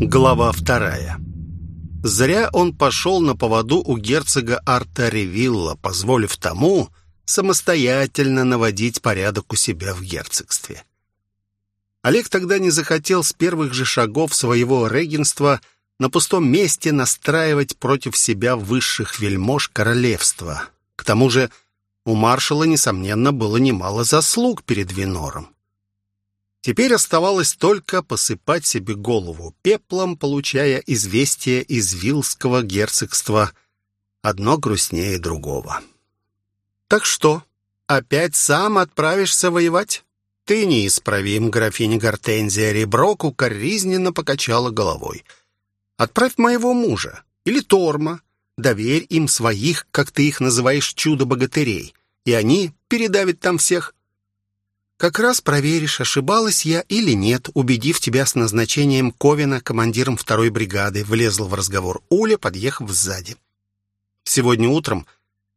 Глава вторая. Зря он пошел на поводу у герцога Арта Ревилла, позволив тому самостоятельно наводить порядок у себя в герцогстве. Олег тогда не захотел с первых же шагов своего регенства на пустом месте настраивать против себя высших вельмож королевства. К тому же у маршала, несомненно, было немало заслуг перед Винором. Теперь оставалось только посыпать себе голову пеплом, получая известие из Вилского герцогства, одно грустнее другого. «Так что, опять сам отправишься воевать?» «Ты неисправим, графиня Гортензия Реброк укоризненно покачала головой. Отправь моего мужа или Торма, доверь им своих, как ты их называешь, чудо-богатырей, и они передавят там всех». Как раз проверишь, ошибалась я или нет, убедив тебя с назначением Ковина командиром второй бригады, влезла в разговор Уля, подъехав сзади. Сегодня утром,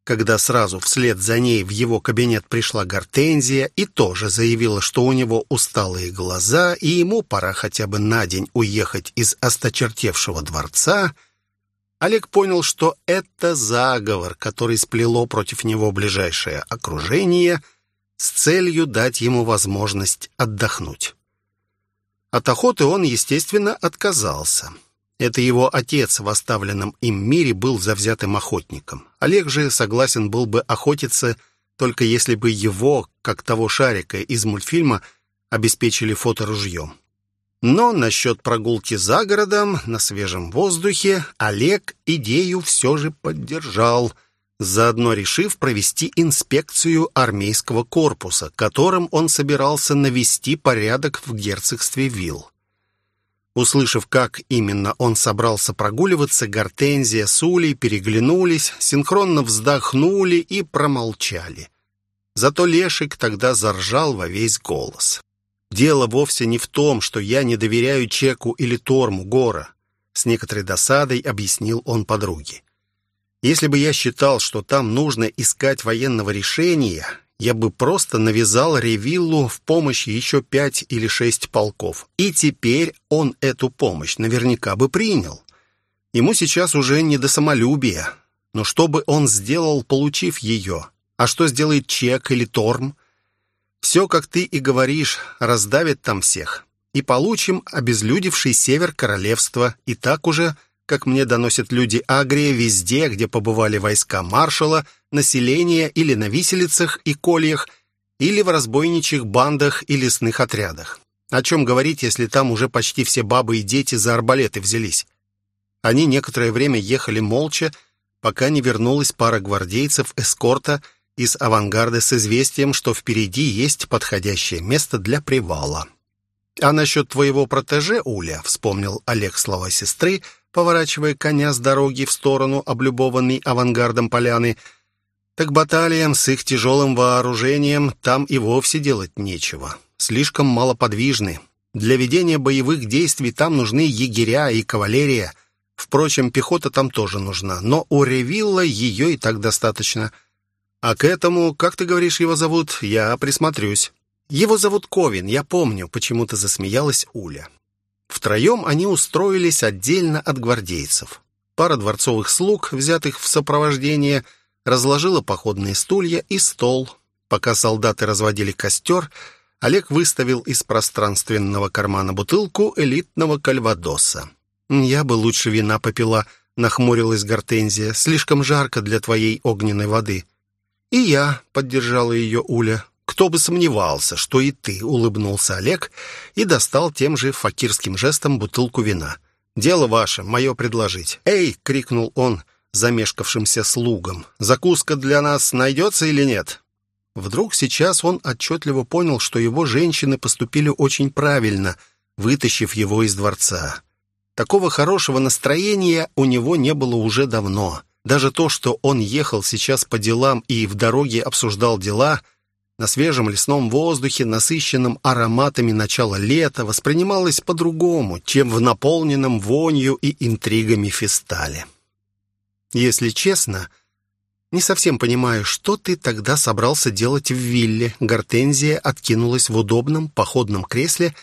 когда сразу вслед за ней в его кабинет пришла Гортензия и тоже заявила, что у него усталые глаза и ему пора хотя бы на день уехать из осточертевшего дворца, Олег понял, что это заговор, который сплело против него ближайшее окружение — с целью дать ему возможность отдохнуть. От охоты он, естественно, отказался. Это его отец в оставленном им мире был завзятым охотником. Олег же согласен был бы охотиться, только если бы его, как того шарика из мультфильма, обеспечили фоторужьем. Но насчет прогулки за городом, на свежем воздухе, Олег идею все же поддержал – заодно решив провести инспекцию армейского корпуса, которым он собирался навести порядок в герцогстве Вилл. Услышав, как именно он собрался прогуливаться, Гортензия с Улей переглянулись, синхронно вздохнули и промолчали. Зато Лешик тогда заржал во весь голос. «Дело вовсе не в том, что я не доверяю Чеку или Торму Гора», с некоторой досадой объяснил он подруге. Если бы я считал, что там нужно искать военного решения, я бы просто навязал Ревиллу в помощь еще пять или шесть полков. И теперь он эту помощь наверняка бы принял. Ему сейчас уже не до самолюбия. Но что бы он сделал, получив ее? А что сделает Чек или Торм? Все, как ты и говоришь, раздавит там всех. И получим обезлюдевший север королевства, и так уже как мне доносят люди Агрия, везде, где побывали войска маршала, население или на виселицах и кольях, или в разбойничьих бандах и лесных отрядах. О чем говорить, если там уже почти все бабы и дети за арбалеты взялись? Они некоторое время ехали молча, пока не вернулась пара гвардейцев эскорта из авангарда с известием, что впереди есть подходящее место для привала. «А насчет твоего протеже, Уля», — вспомнил Олег слова сестры, — поворачивая коня с дороги в сторону облюбованной авангардом поляны, так баталиям с их тяжелым вооружением там и вовсе делать нечего. Слишком малоподвижны. Для ведения боевых действий там нужны егеря и кавалерия. Впрочем, пехота там тоже нужна, но у Ревилла ее и так достаточно. А к этому, как ты говоришь, его зовут, я присмотрюсь. Его зовут Ковин, я помню, почему-то засмеялась Уля. Втроем они устроились отдельно от гвардейцев. Пара дворцовых слуг, взятых в сопровождение, разложила походные стулья и стол. Пока солдаты разводили костер, Олег выставил из пространственного кармана бутылку элитного кальвадоса. «Я бы лучше вина попила», — нахмурилась Гортензия. «Слишком жарко для твоей огненной воды». «И я», — поддержала ее Уля. «Кто бы сомневался, что и ты», — улыбнулся Олег и достал тем же факирским жестом бутылку вина. «Дело ваше, мое предложить». «Эй!» — крикнул он замешкавшимся слугам. «Закуска для нас найдется или нет?» Вдруг сейчас он отчетливо понял, что его женщины поступили очень правильно, вытащив его из дворца. Такого хорошего настроения у него не было уже давно. Даже то, что он ехал сейчас по делам и в дороге обсуждал дела — на свежем лесном воздухе, насыщенном ароматами начала лета, воспринималось по-другому, чем в наполненном вонью и интригами фестале. Если честно, не совсем понимаю, что ты тогда собрался делать в вилле. Гортензия откинулась в удобном походном кресле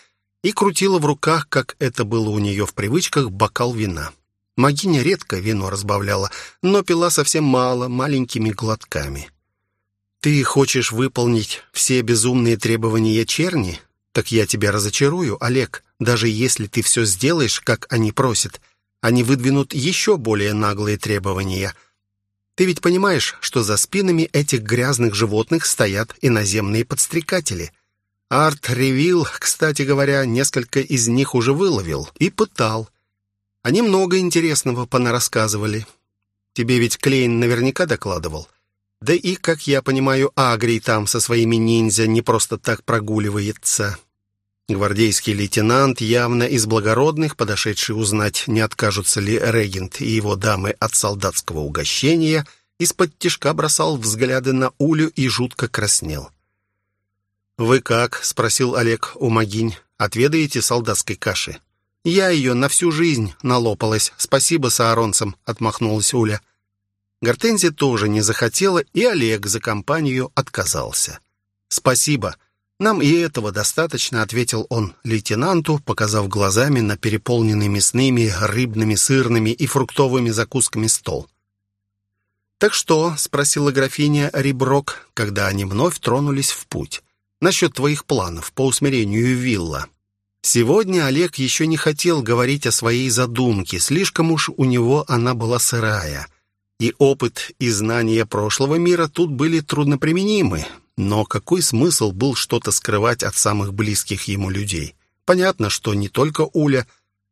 и крутила в руках, как это было у нее в привычках, бокал вина. Магиня редко вино разбавляла, но пила совсем мало, маленькими глотками. «Ты хочешь выполнить все безумные требования черни? Так я тебя разочарую, Олег. Даже если ты все сделаешь, как они просят, они выдвинут еще более наглые требования. Ты ведь понимаешь, что за спинами этих грязных животных стоят иноземные подстрекатели?» Арт Ревил, кстати говоря, несколько из них уже выловил и пытал. Они много интересного понарассказывали. Тебе ведь Клейн наверняка докладывал. Да и, как я понимаю, Агрий там со своими ниндзя не просто так прогуливается. Гвардейский лейтенант, явно из благородных, подошедший узнать, не откажутся ли регент и его дамы от солдатского угощения, из-под тишка бросал взгляды на Улю и жутко краснел. «Вы как?» — спросил Олег у Магинь. «Отведаете солдатской каши?» «Я ее на всю жизнь налопалась. Спасибо сааронцам», — отмахнулась Уля. Гортензия тоже не захотела, и Олег за компанию отказался. «Спасибо. Нам и этого достаточно», — ответил он лейтенанту, показав глазами на переполненный мясными, рыбными, сырными и фруктовыми закусками стол. «Так что?» — спросила графиня Риброк, когда они вновь тронулись в путь. «Насчет твоих планов по усмирению вилла». Сегодня Олег еще не хотел говорить о своей задумке, слишком уж у него она была сырая. И опыт и знания прошлого мира тут были трудноприменимы. Но какой смысл был что-то скрывать от самых близких ему людей? Понятно, что не только Уля,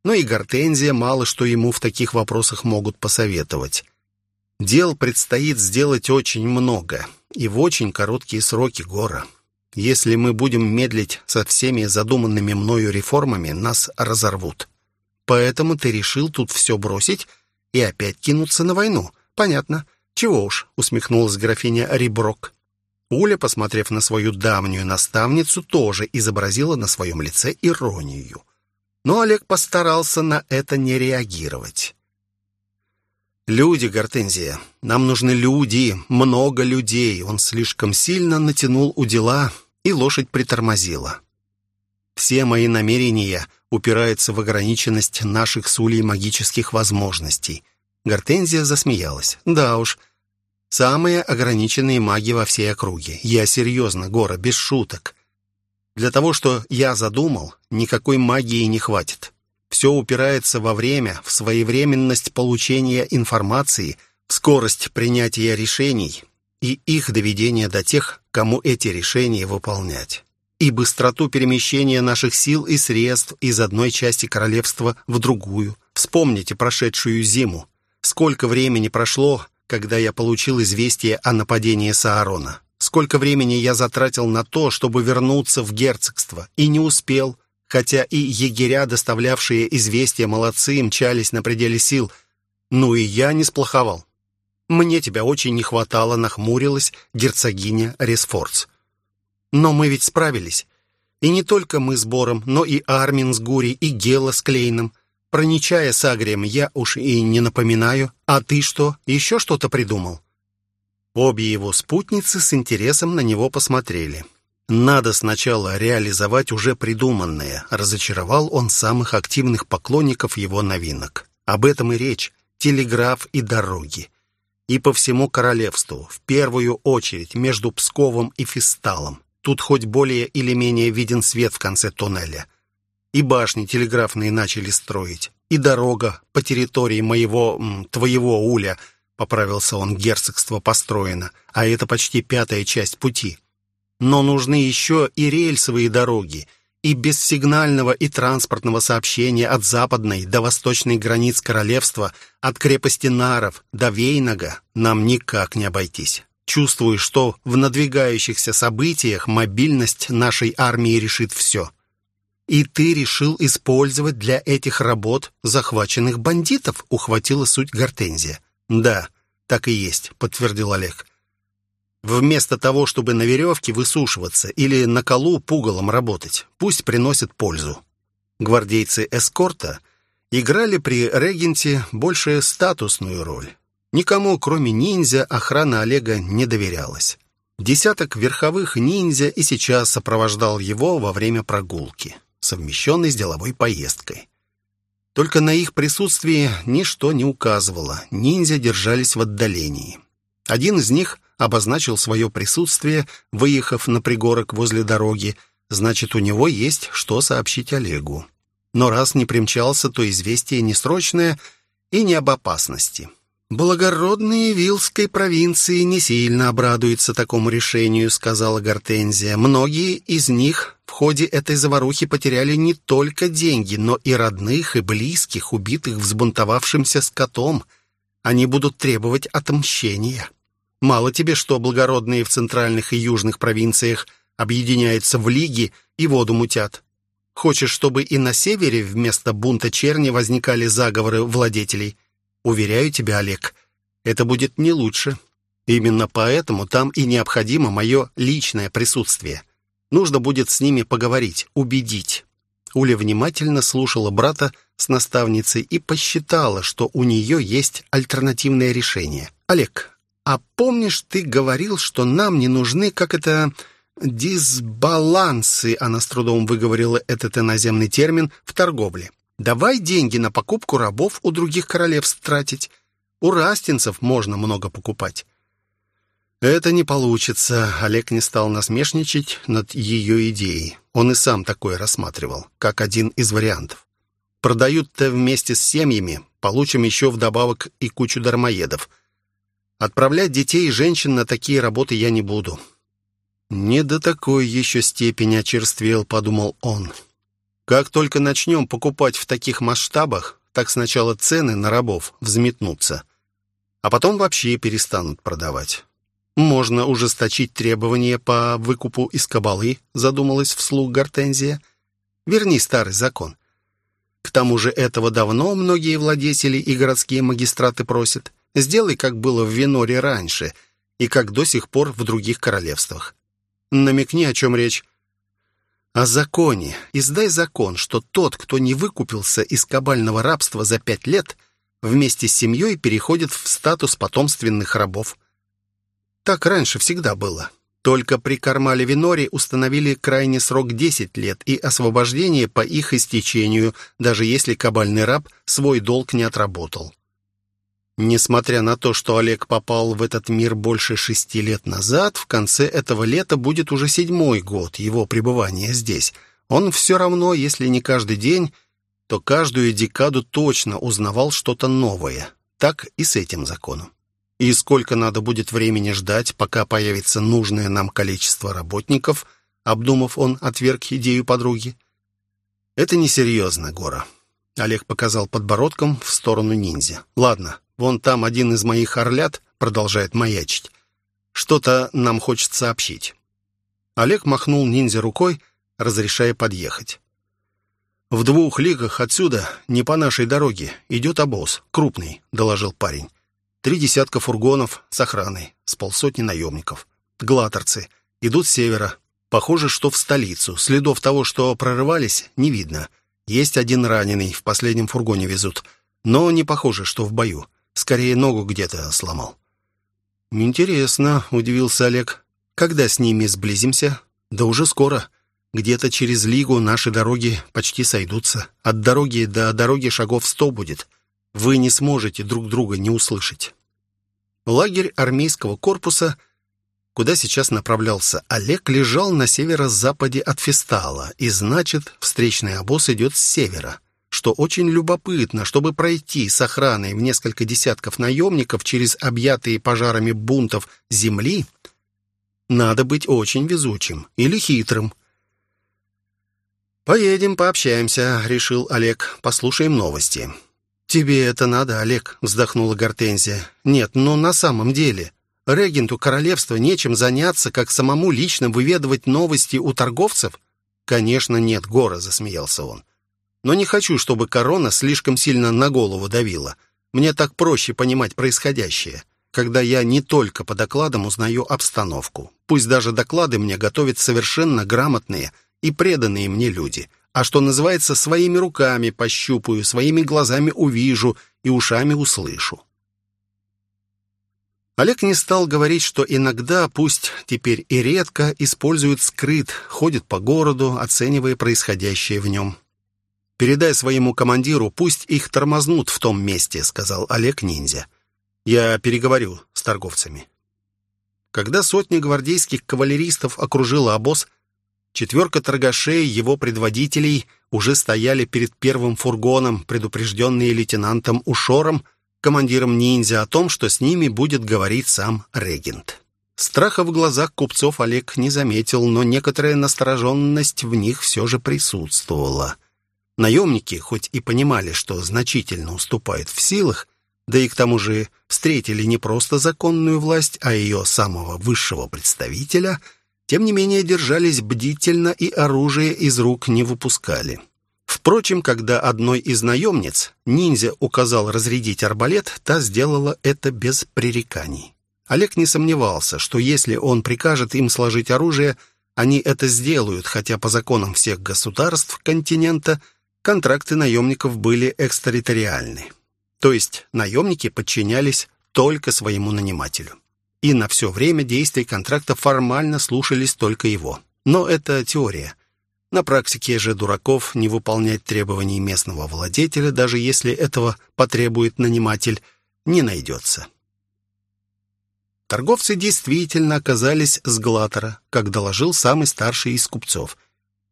но и Гортензия мало что ему в таких вопросах могут посоветовать. Дел предстоит сделать очень много, и в очень короткие сроки гора. Если мы будем медлить со всеми задуманными мною реформами, нас разорвут. Поэтому ты решил тут все бросить и опять кинуться на войну. Понятно. Чего уж, усмехнулась графиня Риброк. Уля, посмотрев на свою давнюю наставницу, тоже изобразила на своем лице иронию. Но Олег постарался на это не реагировать. «Люди, Гортензия. Нам нужны люди, много людей». Он слишком сильно натянул у дела, и лошадь притормозила. Все мои намерения упираются в ограниченность наших с Улей магических возможностей. Гортензия засмеялась. «Да уж, самые ограниченные маги во всей округе. Я серьезно, Гора, без шуток. Для того, что я задумал, никакой магии не хватит. Все упирается во время, в своевременность получения информации, в скорость принятия решений и их доведения до тех, кому эти решения выполнять. И быстроту перемещения наших сил и средств из одной части королевства в другую. Вспомните прошедшую зиму. Сколько времени прошло, когда я получил известие о нападении Саарона? Сколько времени я затратил на то, чтобы вернуться в герцогство, и не успел, хотя и егеря, доставлявшие известия, молодцы, мчались на пределе сил. Ну и я не сплоховал. Мне тебя очень не хватало, нахмурилась герцогиня Ресфордс. Но мы ведь справились. И не только мы с Бором, но и Армин с Гури, и Гела с Клейном. Про Нечая с Агрием я уж и не напоминаю. А ты что, еще что-то придумал?» Обе его спутницы с интересом на него посмотрели. Надо сначала реализовать уже придуманное. Разочаровал он самых активных поклонников его новинок. Об этом и речь. Телеграф и дороги. И по всему королевству, в первую очередь между Псковом и Фисталом. Тут хоть более или менее виден свет в конце туннеля. И башни телеграфные начали строить. И дорога по территории моего, твоего уля, поправился он, герцогство построено, а это почти пятая часть пути. Но нужны еще и рельсовые дороги, и без сигнального и транспортного сообщения от западной до восточной границ королевства, от крепости Наров до Вейнага нам никак не обойтись. Чувствую, что в надвигающихся событиях мобильность нашей армии решит все. И ты решил использовать для этих работ захваченных бандитов, ухватила суть Гортензия. Да, так и есть, подтвердил Олег. Вместо того, чтобы на веревке высушиваться или на колу пугалом работать, пусть приносит пользу. Гвардейцы эскорта играли при регенте больше статусную роль. Никому, кроме ниндзя, охрана Олега не доверялась. Десяток верховых ниндзя и сейчас сопровождал его во время прогулки. Совмещенный с деловой поездкой. Только на их присутствии ничто не указывало. Ниндзя держались в отдалении. Один из них обозначил свое присутствие, выехав на пригорок возле дороги. Значит, у него есть что сообщить Олегу. Но раз не примчался, то известие не срочное и не об опасности. «Благородные Вилской провинции не сильно обрадуются такому решению», — сказала Гортензия. «Многие из них в ходе этой заварухи потеряли не только деньги, но и родных, и близких, убитых взбунтовавшимся скотом. Они будут требовать отмщения. Мало тебе, что благородные в центральных и южных провинциях объединяются в лиги и воду мутят. Хочешь, чтобы и на севере вместо бунта черни возникали заговоры владетелей?» Уверяю тебя, Олег, это будет не лучше. Именно поэтому там и необходимо мое личное присутствие. Нужно будет с ними поговорить, убедить». Уля внимательно слушала брата с наставницей и посчитала, что у нее есть альтернативное решение. «Олег, а помнишь, ты говорил, что нам не нужны, как это, дисбалансы?» Она с трудом выговорила этот иноземный термин в торговле. Давай деньги на покупку рабов у других королевств тратить. У растинцев можно много покупать». «Это не получится», — Олег не стал насмешничать над ее идеей. Он и сам такое рассматривал, как один из вариантов. «Продают-то вместе с семьями, получим еще вдобавок и кучу дармоедов. Отправлять детей и женщин на такие работы я не буду». «Не до такой еще степени очерствел», — подумал он. Как только начнем покупать в таких масштабах, так сначала цены на рабов взметнутся, а потом вообще перестанут продавать. Можно ужесточить требования по выкупу из кабалы, задумалась вслух Гортензия. Верни старый закон. К тому же этого давно многие владетели и городские магистраты просят. Сделай, как было в Веноре раньше, и как до сих пор в других королевствах. Намекни, о чем речь. О законе. Издай закон, что тот, кто не выкупился из кабального рабства за пять лет, вместе с семьей переходит в статус потомственных рабов. Так раньше всегда было. Только при Кармале Виноре установили крайний срок 10 лет и освобождение по их истечению, даже если кабальный раб свой долг не отработал. Несмотря на то, что Олег попал в этот мир больше шести лет назад, в конце этого лета будет уже седьмой год его пребывания здесь. Он все равно, если не каждый день, то каждую декаду точно узнавал что-то новое. Так и с этим законом. И сколько надо будет времени ждать, пока появится нужное нам количество работников, обдумав, он отверг идею подруги. Это несерьезно, Гора. Олег показал подбородком в сторону ниндзя. Ладно, Вон там один из моих орлят продолжает маячить. Что-то нам хочет сообщить». Олег махнул ниндзя рукой, разрешая подъехать. «В двух лигах отсюда, не по нашей дороге, идет обоз, крупный», — доложил парень. «Три десятка фургонов с охраной, с полсотни наемников. Глаторцы. Идут с севера. Похоже, что в столицу. Следов того, что прорывались, не видно. Есть один раненый, в последнем фургоне везут. Но не похоже, что в бою. Скорее, ногу где-то сломал». «Интересно», — удивился Олег. «Когда с ними сблизимся?» «Да уже скоро. Где-то через Лигу наши дороги почти сойдутся. От дороги до дороги шагов сто будет. Вы не сможете друг друга не услышать». Лагерь армейского корпуса, куда сейчас направлялся Олег, лежал на северо-западе от Фестала, и значит, встречный обоз идет с севера что очень любопытно, чтобы пройти с охраной в несколько десятков наемников через объятые пожарами бунтов земли, надо быть очень везучим или хитрым. «Поедем, пообщаемся», — решил Олег. «Послушаем новости». «Тебе это надо, Олег», — вздохнула Гортензия. «Нет, но на самом деле. Регенту королевства нечем заняться, как самому лично выведывать новости у торговцев?» «Конечно нет, Гора», — засмеялся он. Но не хочу, чтобы корона слишком сильно на голову давила. Мне так проще понимать происходящее, когда я не только по докладам узнаю обстановку. Пусть даже доклады мне готовят совершенно грамотные и преданные мне люди. А что называется, своими руками пощупаю, своими глазами увижу и ушами услышу. Олег не стал говорить, что иногда, пусть теперь и редко, использует скрыт, ходит по городу, оценивая происходящее в нем. «Передай своему командиру, пусть их тормознут в том месте», — сказал Олег ниндзя. «Я переговорю с торговцами». Когда сотня гвардейских кавалеристов окружила обоз, четверка торгашей, его предводителей, уже стояли перед первым фургоном, предупрежденные лейтенантом Ушором, командиром ниндзя, о том, что с ними будет говорить сам регент. Страха в глазах купцов Олег не заметил, но некоторая настороженность в них все же присутствовала. Наемники, хоть и понимали, что значительно уступают в силах, да и к тому же встретили не просто законную власть, а ее самого высшего представителя, тем не менее держались бдительно и оружие из рук не выпускали. Впрочем, когда одной из наемниц ниндзя указал разрядить арбалет, та сделала это без пререканий. Олег не сомневался, что если он прикажет им сложить оружие, они это сделают, хотя по законам всех государств континента контракты наемников были экстерриториальны. То есть наемники подчинялись только своему нанимателю. И на все время действий контракта формально слушались только его. Но это теория. На практике же дураков не выполнять требований местного владетеля, даже если этого потребует наниматель, не найдется. Торговцы действительно оказались с Глатора, как доложил самый старший из купцов,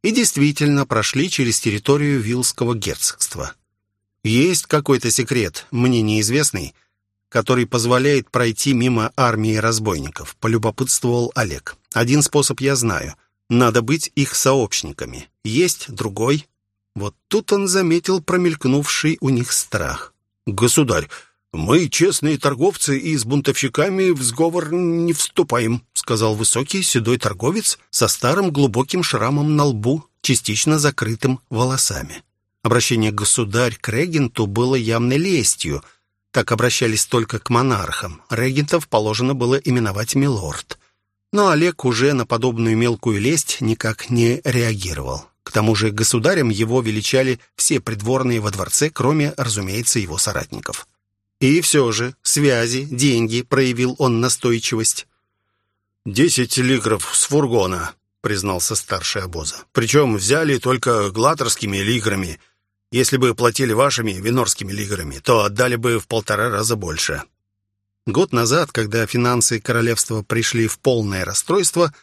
и действительно прошли через территорию Вилского герцогства. Есть какой-то секрет, мне неизвестный, который позволяет пройти мимо армии разбойников, полюбопытствовал Олег. Один способ я знаю. Надо быть их сообщниками. Есть другой. Вот тут он заметил промелькнувший у них страх. «Государь, мы, честные торговцы, и с бунтовщиками в сговор не вступаем», сказал высокий седой торговец со старым глубоким шрамом на лбу, частично закрытым волосами. Обращение «государь» к регенту было явной лестью. Так обращались только к монархам. Регентов положено было именовать «милорд». Но Олег уже на подобную мелкую лесть никак не реагировал. К тому же государем его величали все придворные во дворце, кроме, разумеется, его соратников. И все же, связи, деньги, проявил он настойчивость. «Десять лигров с фургона», — признался старший обоза. «Причем взяли только глаторскими лиграми. Если бы платили вашими винорскими лиграми, то отдали бы в полтора раза больше. Год назад, когда финансы королевства пришли в полное расстройство,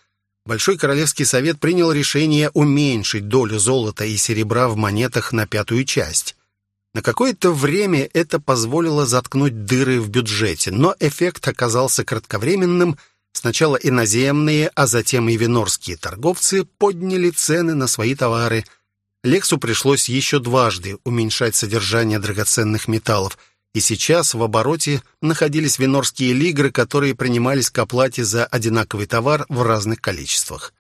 Большой Королевский совет принял решение уменьшить долю золота и серебра в монетах на пятую часть. На какое-то время это позволило заткнуть дыры в бюджете, но эффект оказался кратковременным. Сначала иноземные, а затем и винорские торговцы подняли цены на свои товары – Лексу пришлось еще дважды уменьшать содержание драгоценных металлов, и сейчас в обороте находились винорские лигры, которые принимались к оплате за одинаковый товар в разных количествах.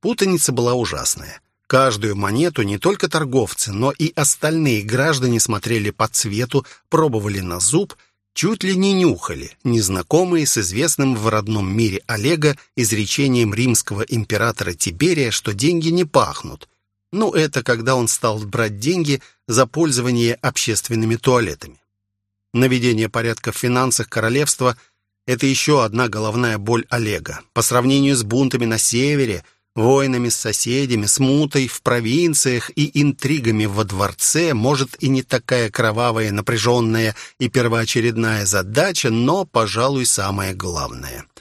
Путаница была ужасная. Каждую монету не только торговцы, но и остальные граждане смотрели по цвету, пробовали на зуб, чуть ли не нюхали, незнакомые с известным в родном мире Олега изречением римского императора Тиберия, что деньги не пахнут, ну, это когда он стал брать деньги за пользование общественными туалетами. Наведение порядка в финансах королевства – это еще одна головная боль Олега. По сравнению с бунтами на севере, войнами с соседями, смутой в провинциях и интригами во дворце, может и не такая кровавая, напряженная и первоочередная задача, но, пожалуй, самое главное –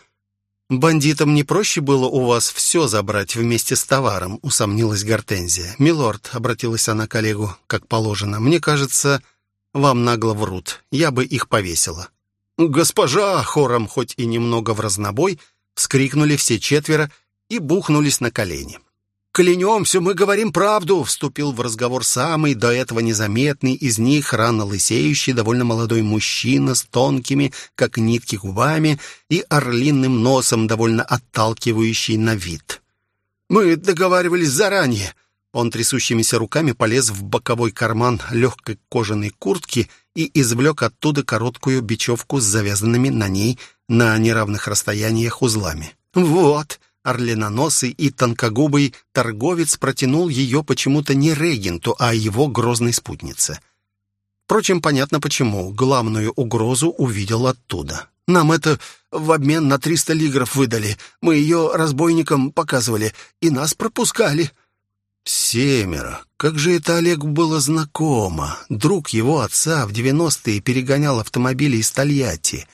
«Бандитам не проще было у вас все забрать вместе с товаром», — усомнилась Гортензия. «Милорд», — обратилась она к коллегу, как положено, — «мне кажется, вам нагло врут. Я бы их повесила». «Госпожа!» — хором, хоть и немного в разнобой, вскрикнули все четверо и бухнулись на колени. «Клянемся, мы говорим правду!» — вступил в разговор самый до этого незаметный из них, рано лысеющий, довольно молодой мужчина с тонкими, как нитки, губами и орлиным носом, довольно отталкивающий на вид. «Мы договаривались заранее!» Он трясущимися руками полез в боковой карман легкой кожаной куртки и извлек оттуда короткую бечевку с завязанными на ней на неравных расстояниях узлами. «Вот!» Орленоносый и тонкогубый торговец протянул ее почему-то не регенту, а его грозной спутнице. Впрочем, понятно почему. Главную угрозу увидел оттуда. Нам это в обмен на триста лигров выдали. Мы ее разбойникам показывали, и нас пропускали». Семеро. Как же это Олегу было знакомо. Друг его отца в девяностые перегонял автомобили из Тольятти.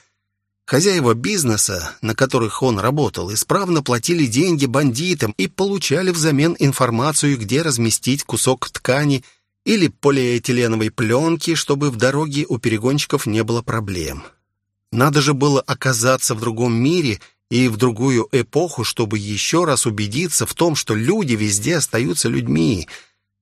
Хозяева бизнеса, на которых он работал, исправно платили деньги бандитам и получали взамен информацию, где разместить кусок ткани или полиэтиленовой пленки, чтобы в дороге у перегонщиков не было проблем. Надо же было оказаться в другом мире и в другую эпоху, чтобы еще раз убедиться в том, что люди везде остаются людьми.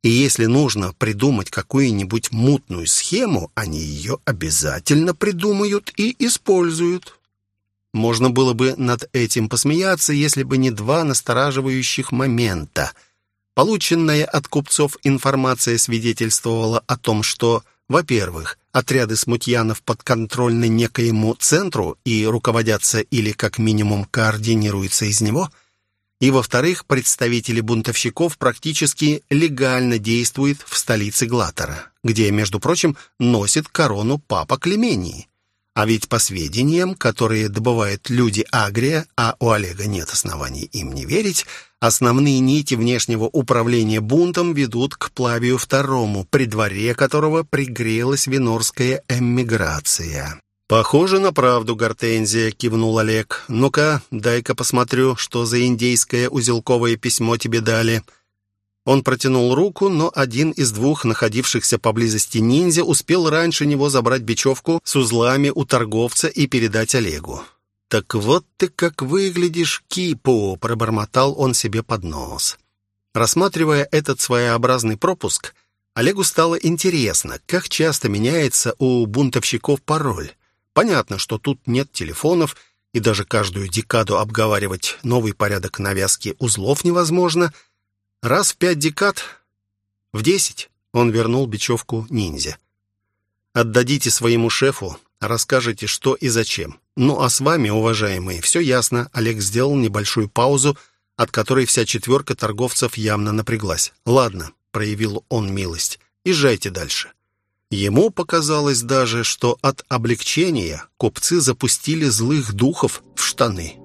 И если нужно придумать какую-нибудь мутную схему, они ее обязательно придумают и используют. Можно было бы над этим посмеяться, если бы не два настораживающих момента. Полученная от купцов информация свидетельствовала о том, что во-первых, отряды смутьянов подконтрольны некоему центру и руководятся или как минимум координируются из него. И во-вторых, представители бунтовщиков практически легально действуют в столице Глатора, где, между прочим, носит корону папа Клемении. А ведь по сведениям, которые добывают люди Агрия, а у Олега нет оснований им не верить, основные нити внешнего управления бунтом ведут к Плавию II, при дворе которого пригрелась винорская эмиграция. «Похоже на правду, Гортензия», — кивнул Олег. «Ну-ка, дай-ка посмотрю, что за индейское узелковое письмо тебе дали». Он протянул руку, но один из двух находившихся поблизости ниндзя успел раньше него забрать бечевку с узлами у торговца и передать Олегу. «Так вот ты как выглядишь, Кипу!» — пробормотал он себе под нос. Рассматривая этот своеобразный пропуск, Олегу стало интересно, как часто меняется у бунтовщиков пароль. Понятно, что тут нет телефонов, и даже каждую декаду обговаривать новый порядок навязки узлов невозможно — Раз в пять декад, в десять он вернул бечевку ниндзя. Отдадите своему шефу, расскажете, что и зачем. Ну а с вами, уважаемые, все ясно. Олег сделал небольшую паузу, от которой вся четверка торговцев явно напряглась. «Ладно», — проявил он милость, — «езжайте дальше». Ему показалось даже, что от облегчения купцы запустили злых духов в штаны.